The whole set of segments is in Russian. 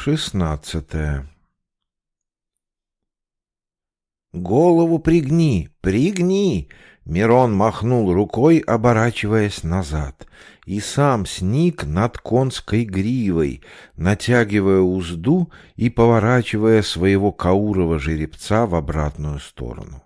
Шестнадцатое. «Голову пригни, пригни!» Мирон махнул рукой, оборачиваясь назад, и сам сник над конской гривой, натягивая узду и поворачивая своего каурова жеребца в обратную сторону.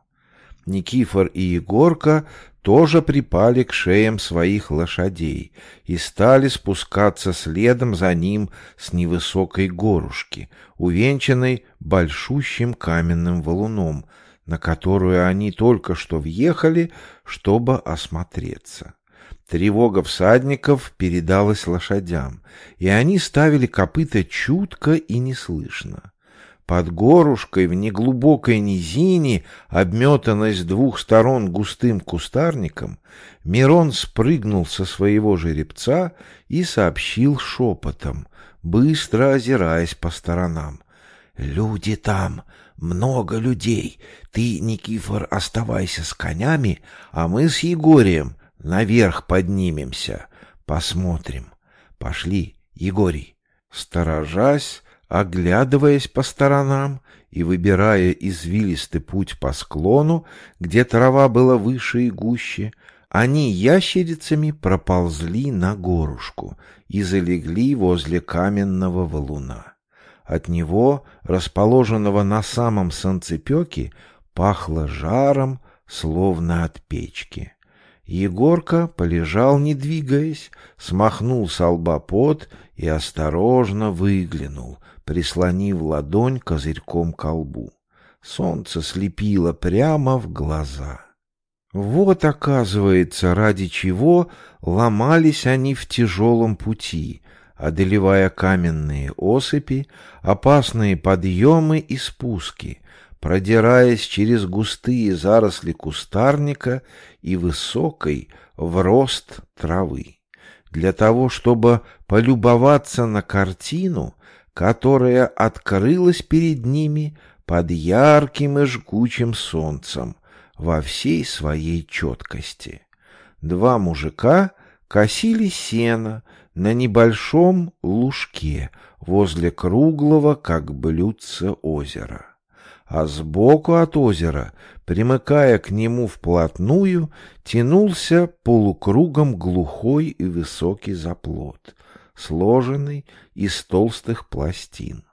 Никифор и Егорка тоже припали к шеям своих лошадей и стали спускаться следом за ним с невысокой горушки, увенчанной большущим каменным валуном, на которую они только что въехали, чтобы осмотреться. Тревога всадников передалась лошадям, и они ставили копыта чутко и неслышно. Под горушкой в неглубокой низине, обметанной с двух сторон густым кустарником, Мирон спрыгнул со своего жеребца и сообщил шепотом, быстро озираясь по сторонам. «Люди там, много людей. Ты, Никифор, оставайся с конями, а мы с Егорием наверх поднимемся. Посмотрим. Пошли, Егорий». Сторожась, оглядываясь по сторонам и выбирая извилистый путь по склону, где трава была выше и гуще, они ящерицами проползли на горушку и залегли возле каменного валуна. От него, расположенного на самом санцепёке, пахло жаром, словно от печки. Егорка полежал, не двигаясь, смахнул с лба пот и осторожно выглянул, прислонив ладонь козырьком к лбу. Солнце слепило прямо в глаза. Вот, оказывается, ради чего ломались они в тяжелом пути, одолевая каменные осыпи, опасные подъемы и спуски, продираясь через густые заросли кустарника и высокой в рост травы. Для того, чтобы полюбоваться на картину, которая открылась перед ними под ярким и жгучим солнцем во всей своей четкости. Два мужика косили сено на небольшом лужке возле круглого, как блюдце, озера. А сбоку от озера, примыкая к нему вплотную, тянулся полукругом глухой и высокий заплот, сложенный из толстых пластин.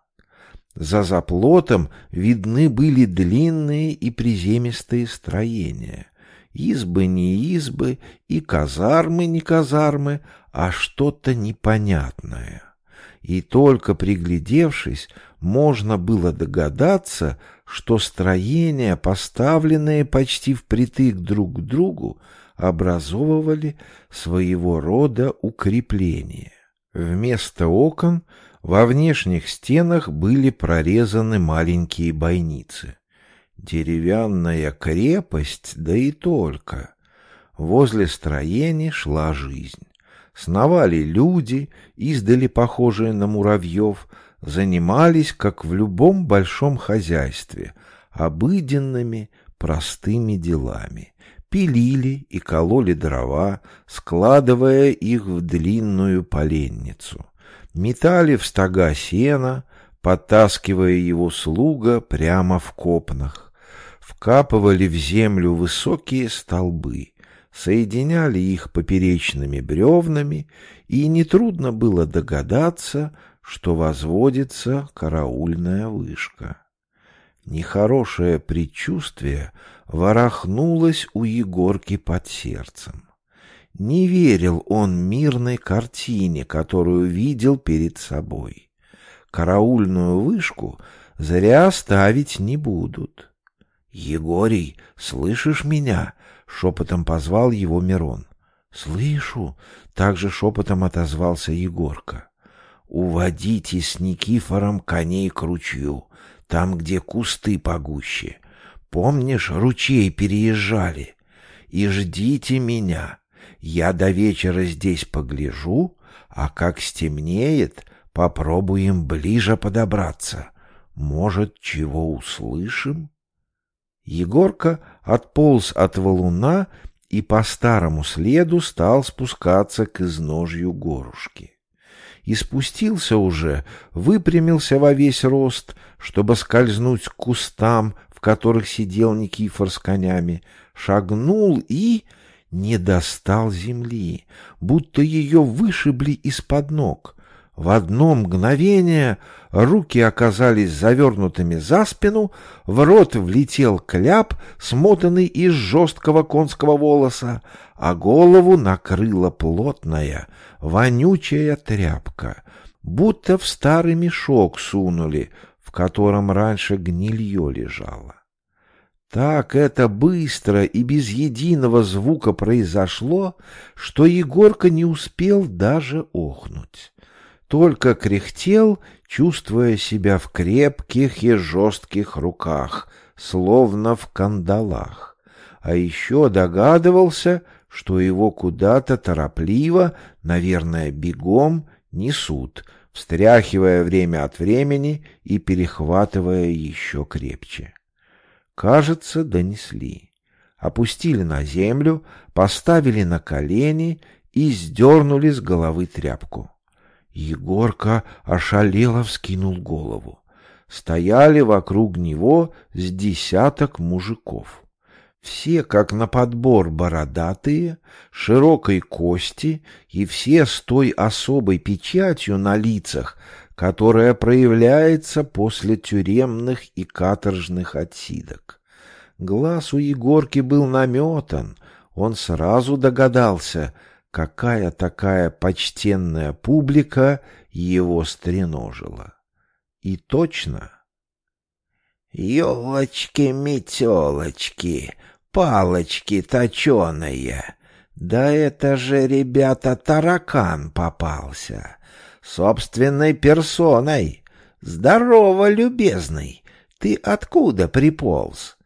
За заплотом видны были длинные и приземистые строения. Избы не избы и казармы не казармы, а что-то непонятное. И только приглядевшись, можно было догадаться, что строения, поставленные почти впритык друг к другу, образовывали своего рода укрепления. Вместо окон во внешних стенах были прорезаны маленькие бойницы. Деревянная крепость, да и только. Возле строений шла жизнь. Сновали люди, издали похожие на муравьев, занимались, как в любом большом хозяйстве, обыденными, простыми делами пилили и кололи дрова, складывая их в длинную поленницу. Метали в стога сена, подтаскивая его слуга прямо в копнах. Вкапывали в землю высокие столбы, соединяли их поперечными бревнами, и нетрудно было догадаться, что возводится караульная вышка. Нехорошее предчувствие ворохнулось у Егорки под сердцем. Не верил он мирной картине, которую видел перед собой. Караульную вышку зря ставить не будут. — Егорий, слышишь меня? — шепотом позвал его Мирон. — Слышу, — также шепотом отозвался Егорка. — Уводите с Никифором коней к ручью, там, где кусты погуще. Помнишь, ручей переезжали? И ждите меня. Я до вечера здесь погляжу, а как стемнеет, попробуем ближе подобраться. Может, чего услышим? Егорка отполз от валуна и по старому следу стал спускаться к изножью горушки. И спустился уже, выпрямился во весь рост, чтобы скользнуть к кустам, в которых сидел Никифор с конями, шагнул и не достал земли, будто ее вышибли из-под ног. В одно мгновение руки оказались завернутыми за спину, в рот влетел кляп, смотанный из жесткого конского волоса, а голову накрыла плотная, вонючая тряпка, будто в старый мешок сунули, в котором раньше гнилье лежало. Так это быстро и без единого звука произошло, что Егорка не успел даже охнуть. Только кряхтел, чувствуя себя в крепких и жестких руках, словно в кандалах. А еще догадывался, что его куда-то торопливо, наверное, бегом несут, встряхивая время от времени и перехватывая еще крепче. Кажется, донесли. Опустили на землю, поставили на колени и сдернули с головы тряпку. Егорка ошалело вскинул голову. Стояли вокруг него с десяток мужиков. Все, как на подбор, бородатые, широкой кости и все с той особой печатью на лицах, которая проявляется после тюремных и каторжных отсидок. Глаз у Егорки был наметан, он сразу догадался, какая такая почтенная публика его стреножила. И точно... «Елочки-метелочки, палочки точеные! Да это же, ребята, таракан попался!» собственной персоной. Здорово, любезный! Ты откуда приполз?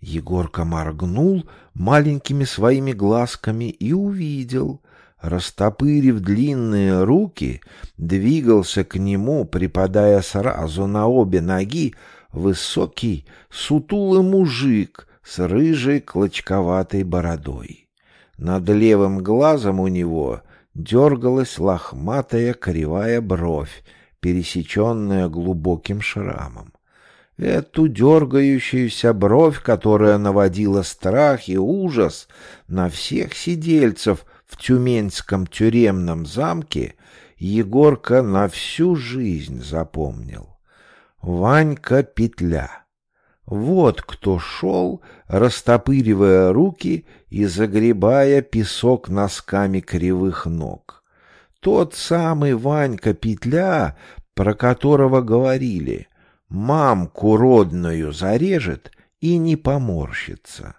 Егорка моргнул маленькими своими глазками и увидел. Растопырив длинные руки, двигался к нему, припадая сразу на обе ноги, высокий, сутулый мужик с рыжей клочковатой бородой. Над левым глазом у него дергалась лохматая кривая бровь, пересеченная глубоким шрамом. Эту дергающуюся бровь, которая наводила страх и ужас на всех сидельцев в Тюменском тюремном замке, Егорка на всю жизнь запомнил. Ванька Петля. Вот кто шел, растопыривая руки и загребая песок носками кривых ног. Тот самый Ванька Петля, про которого говорили, мамку родную зарежет и не поморщится,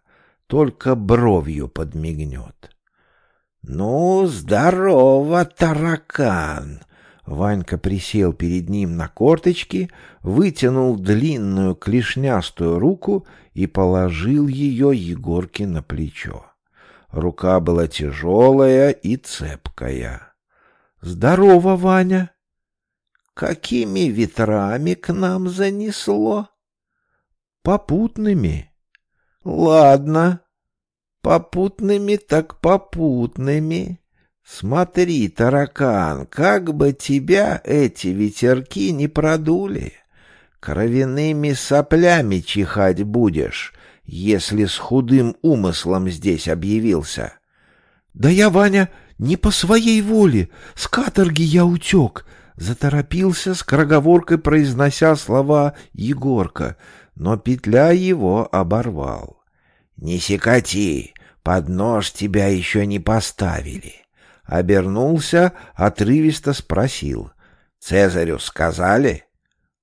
только бровью подмигнет. — Ну, здорово, таракан! Ванька присел перед ним на корточки, вытянул длинную клешнястую руку и положил ее Егорке на плечо. Рука была тяжелая и цепкая. — Здорово, Ваня! — Какими ветрами к нам занесло? — Попутными. — Ладно, попутными так попутными. Смотри, таракан, как бы тебя эти ветерки не продули. Кровяными соплями чихать будешь, если с худым умыслом здесь объявился. Да я, Ваня, не по своей воле, с каторги я утек, заторопился с кроговоркой, произнося слова Егорка, но петля его оборвал. Не секати, под нож тебя еще не поставили обернулся, отрывисто спросил. «Цезарю сказали?»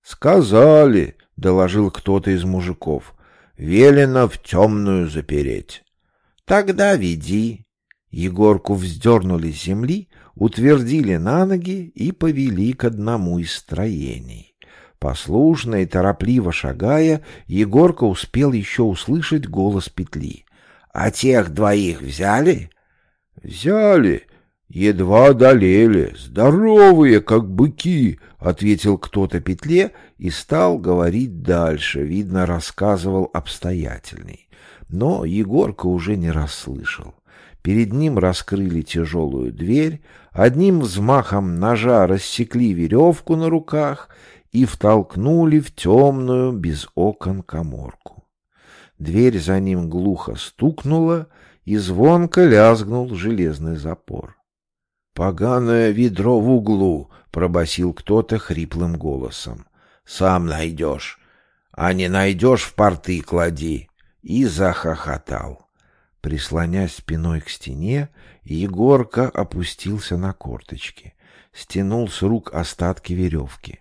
«Сказали», — доложил кто-то из мужиков. «Велено в темную запереть». «Тогда веди». Егорку вздернули с земли, утвердили на ноги и повели к одному из строений. Послушно и торопливо шагая, Егорка успел еще услышать голос петли. — А тех двоих взяли? — Взяли, «Едва одолели, здоровые, как быки», — ответил кто-то петле и стал говорить дальше, видно, рассказывал обстоятельный. Но Егорка уже не расслышал. Перед ним раскрыли тяжелую дверь, одним взмахом ножа рассекли веревку на руках и втолкнули в темную без окон коморку. Дверь за ним глухо стукнула, и звонко лязгнул железный запор. «Поганое ведро в углу!» — пробасил кто-то хриплым голосом. «Сам найдешь, а не найдешь в порты клади!» И захохотал. Прислонясь спиной к стене, Егорка опустился на корточки, стянул с рук остатки веревки.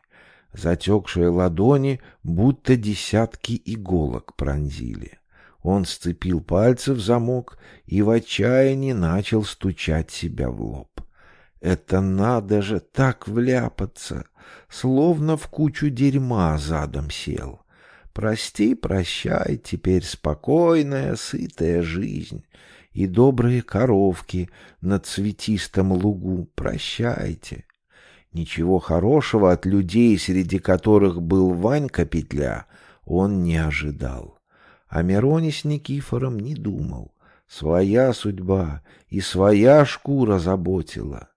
Затекшие ладони будто десятки иголок пронзили. Он сцепил пальцы в замок и в отчаянии начал стучать себя в лоб. Это надо же так вляпаться, словно в кучу дерьма задом сел. Прости, прощай, теперь спокойная, сытая жизнь и добрые коровки на цветистом лугу. Прощайте. Ничего хорошего от людей, среди которых был Ванька Петля, он не ожидал. О Мироне с Никифором не думал. Своя судьба и своя шкура заботила.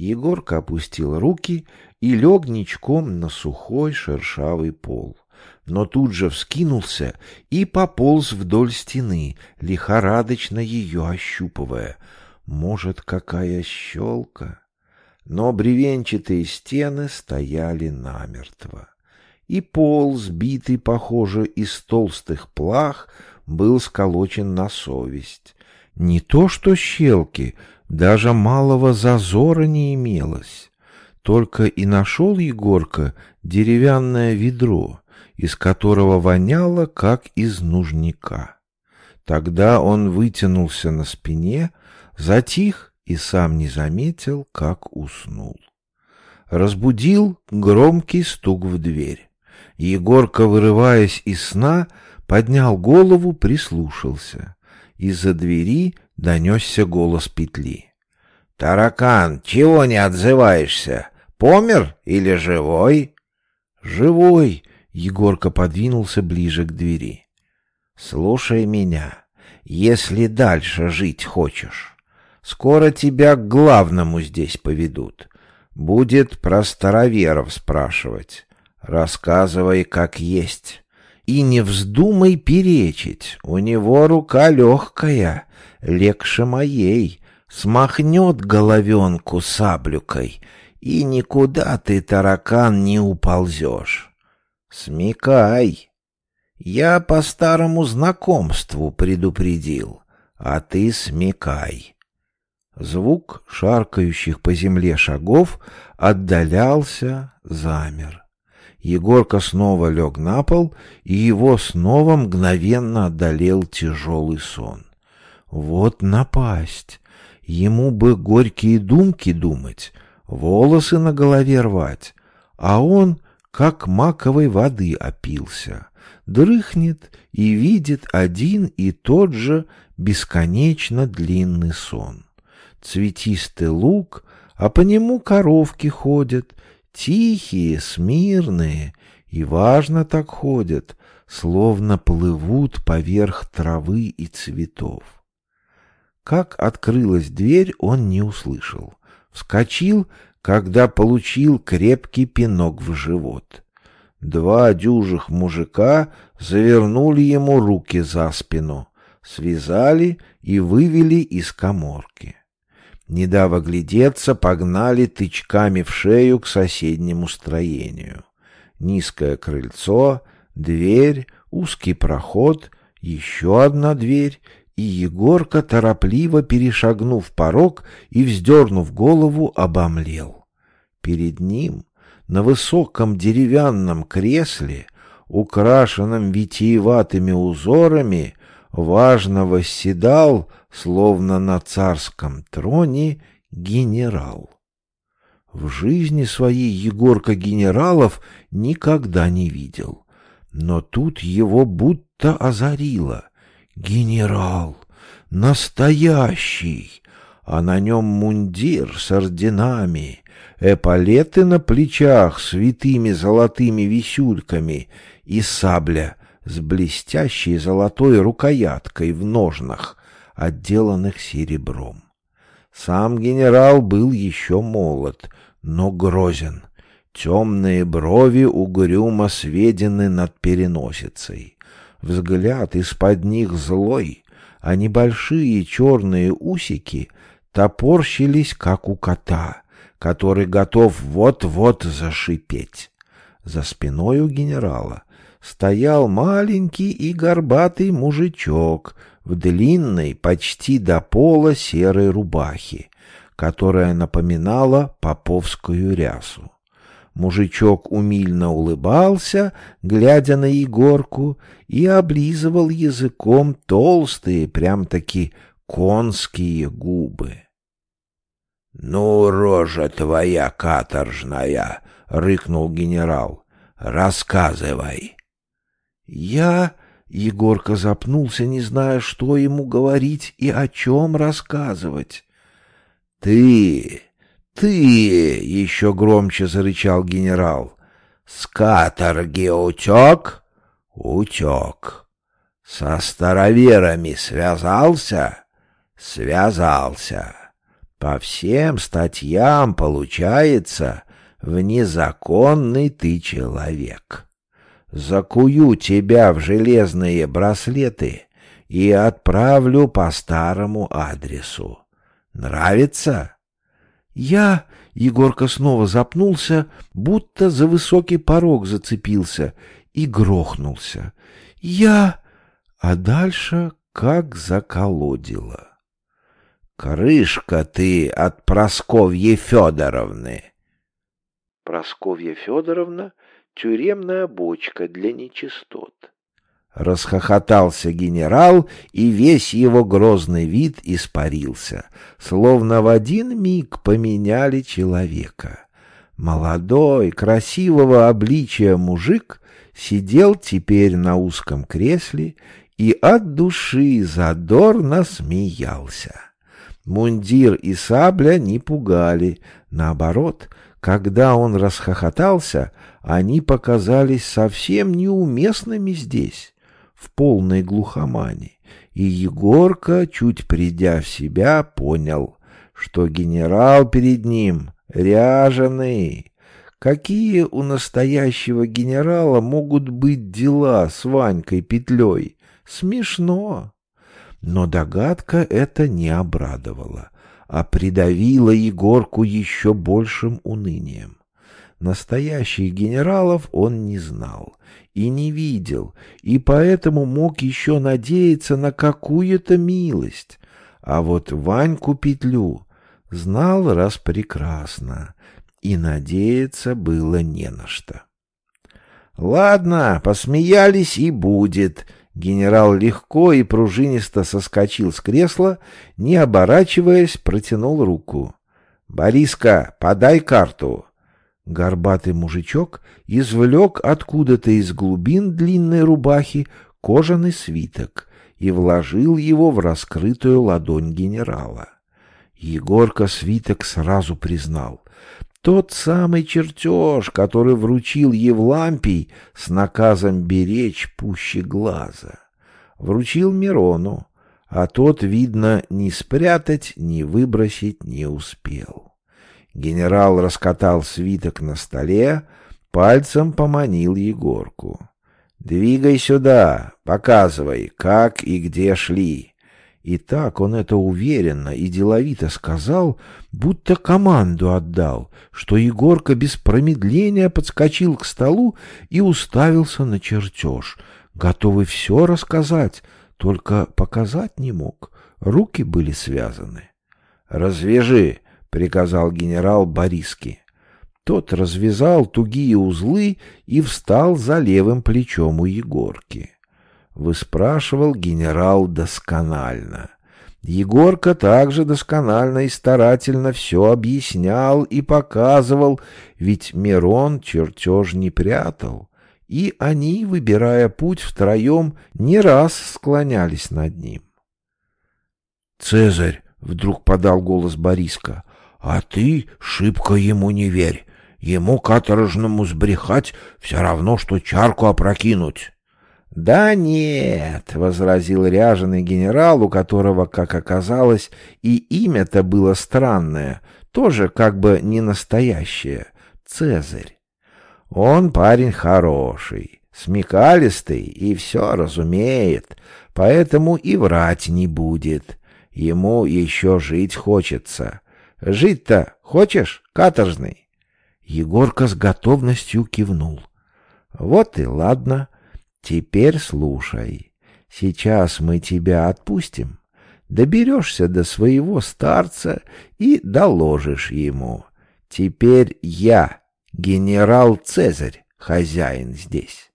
Егорка опустил руки и лег ничком на сухой шершавый пол. Но тут же вскинулся и пополз вдоль стены, лихорадочно ее ощупывая. Может, какая щелка? Но бревенчатые стены стояли намертво. И пол, сбитый, похоже, из толстых плах, был сколочен на совесть. Не то что щелки, даже малого зазора не имелось. Только и нашел Егорка деревянное ведро, из которого воняло, как из нужника. Тогда он вытянулся на спине, затих и сам не заметил, как уснул. Разбудил громкий стук в дверь. Егорка, вырываясь из сна, поднял голову, прислушался. Из-за двери донесся голос петли. «Таракан, чего не отзываешься? Помер или живой?» «Живой!» — Егорка подвинулся ближе к двери. «Слушай меня, если дальше жить хочешь. Скоро тебя к главному здесь поведут. Будет про староверов спрашивать. Рассказывай, как есть. И не вздумай перечить, у него рука легкая, легче моей, смахнет головенку саблюкой, и никуда ты, таракан, не уползешь. Смекай. Я по старому знакомству предупредил, а ты смекай. Звук шаркающих по земле шагов отдалялся, замер. Егорка снова лег на пол, и его снова мгновенно одолел тяжелый сон. Вот напасть! Ему бы горькие думки думать, волосы на голове рвать, а он как маковой воды опился, дрыхнет и видит один и тот же бесконечно длинный сон. Цветистый луг, а по нему коровки ходят, тихие, смирные, и важно так ходят, словно плывут поверх травы и цветов. Как открылась дверь, он не услышал. Вскочил, когда получил крепкий пинок в живот. Два дюжих мужика завернули ему руки за спину, связали и вывели из коморки. Не дав оглядеться, погнали тычками в шею к соседнему строению. Низкое крыльцо, дверь, узкий проход, еще одна дверь и Егорка, торопливо перешагнув порог и вздернув голову, обомлел. Перед ним, на высоком деревянном кресле, украшенном витиеватыми узорами, важно восседал, словно на царском троне, генерал. В жизни своей Егорка генералов никогда не видел, но тут его будто озарило. Генерал! Настоящий! А на нем мундир с орденами, эполеты на плечах с витыми золотыми висюльками и сабля с блестящей золотой рукояткой в ножнах, отделанных серебром. Сам генерал был еще молод, но грозен. Темные брови угрюмо сведены над переносицей. Взгляд из-под них злой, а небольшие черные усики топорщились, как у кота, который готов вот-вот зашипеть. За спиной у генерала стоял маленький и горбатый мужичок в длинной, почти до пола серой рубахе, которая напоминала поповскую рясу. Мужичок умильно улыбался, глядя на Егорку, и облизывал языком толстые, прям-таки конские губы. — Ну, рожа твоя каторжная! — рыкнул генерал. — Рассказывай. — Я... Егорка запнулся, не зная, что ему говорить и о чем рассказывать. — Ты... «Ты!» — еще громче зарычал генерал. «С каторги утек?» «Утек. Со староверами связался?» «Связался. По всем статьям получается, в незаконный ты человек. Закую тебя в железные браслеты и отправлю по старому адресу. Нравится?» Я... Егорка снова запнулся, будто за высокий порог зацепился и грохнулся. Я... А дальше как заколодило. «Крышка ты от Просковьи Федоровны!» Просковья Федоровна — тюремная бочка для нечистот. Расхохотался генерал, и весь его грозный вид испарился, словно в один миг поменяли человека. Молодой, красивого обличия мужик сидел теперь на узком кресле и от души задорно смеялся. Мундир и сабля не пугали, наоборот, когда он расхохотался, они показались совсем неуместными здесь в полной глухомане, и Егорка, чуть придя в себя, понял, что генерал перед ним ряженый. Какие у настоящего генерала могут быть дела с Ванькой Петлей? Смешно. Но догадка это не обрадовала, а придавила Егорку еще большим унынием. Настоящих генералов он не знал и не видел, и поэтому мог еще надеяться на какую-то милость. А вот Ваньку Петлю знал раз прекрасно, и надеяться было не на что. «Ладно, посмеялись и будет», Генерал легко и пружинисто соскочил с кресла, не оборачиваясь, протянул руку. «Бориска, подай карту!» Горбатый мужичок извлек откуда-то из глубин длинной рубахи кожаный свиток и вложил его в раскрытую ладонь генерала. Егорка свиток сразу признал. Тот самый чертеж, который вручил Евлампий с наказом беречь пуще глаза. Вручил Мирону, а тот, видно, ни спрятать, ни выбросить не успел. Генерал раскатал свиток на столе, пальцем поманил Егорку. «Двигай сюда, показывай, как и где шли». И так он это уверенно и деловито сказал, будто команду отдал, что Егорка без промедления подскочил к столу и уставился на чертеж, готовый все рассказать, только показать не мог, руки были связаны. «Развяжи!» — приказал генерал Бориски. Тот развязал тугие узлы и встал за левым плечом у Егорки. Выспрашивал генерал досконально. Егорка также досконально и старательно все объяснял и показывал, ведь Мирон чертеж не прятал. И они, выбирая путь втроем, не раз склонялись над ним. «Цезарь!» — вдруг подал голос Бориска. А ты шибко ему не верь. Ему каторжному сбрехать все равно, что чарку опрокинуть. Да нет, возразил ряженый генерал, у которого, как оказалось, и имя-то было странное, тоже как бы не настоящее Цезарь. Он парень хороший, смекалистый и все разумеет, поэтому и врать не будет. Ему еще жить хочется. Жить-то хочешь, каторжный? Егорка с готовностью кивнул. Вот и ладно. Теперь слушай. Сейчас мы тебя отпустим. Доберешься до своего старца и доложишь ему. Теперь я, генерал Цезарь, хозяин здесь.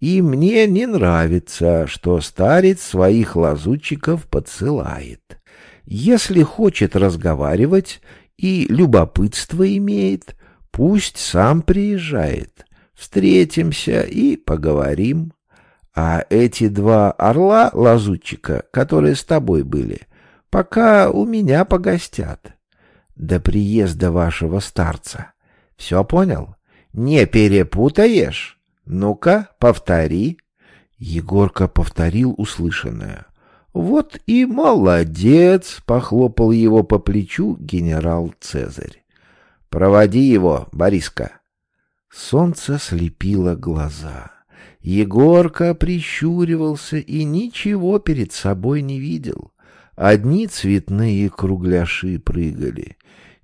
И мне не нравится, что старец своих лазутчиков подсылает. Если хочет разговаривать и любопытство имеет, пусть сам приезжает. Встретимся и поговорим. А эти два орла-лазутчика, которые с тобой были, пока у меня погостят. До приезда вашего старца. Все понял? Не перепутаешь? Ну-ка, повтори. Егорка повторил услышанное. Вот и молодец, похлопал его по плечу генерал Цезарь. Проводи его, Бориска. Солнце слепило глаза. Егорка прищуривался и ничего перед собой не видел. Одни цветные кругляши прыгали.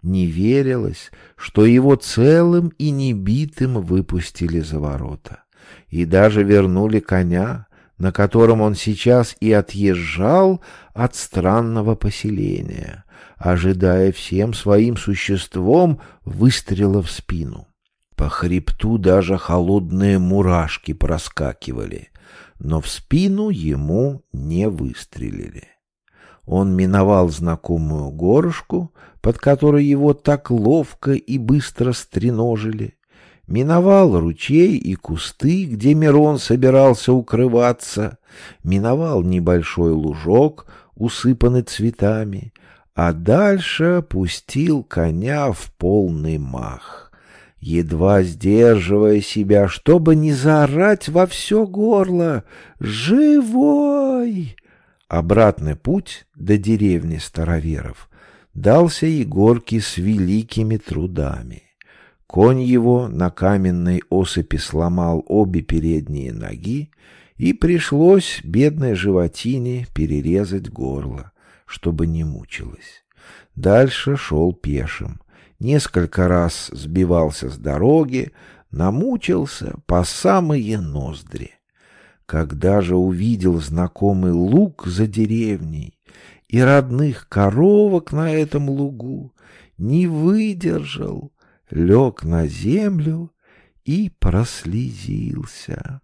Не верилось, что его целым и небитым выпустили за ворота. И даже вернули коня, на котором он сейчас и отъезжал от странного поселения, ожидая всем своим существом выстрела в спину. По хребту даже холодные мурашки проскакивали, но в спину ему не выстрелили. Он миновал знакомую горушку, под которой его так ловко и быстро стреножили, миновал ручей и кусты, где Мирон собирался укрываться, миновал небольшой лужок, усыпанный цветами, а дальше пустил коня в полный мах едва сдерживая себя, чтобы не заорать во все горло «Живой!». Обратный путь до деревни староверов дался Егорке с великими трудами. Конь его на каменной осыпи сломал обе передние ноги, и пришлось бедной животине перерезать горло, чтобы не мучилась. Дальше шел пешим, несколько раз сбивался с дороги, намучился по самые ноздри. Когда же увидел знакомый луг за деревней и родных коровок на этом лугу, не выдержал, лег на землю и прослезился.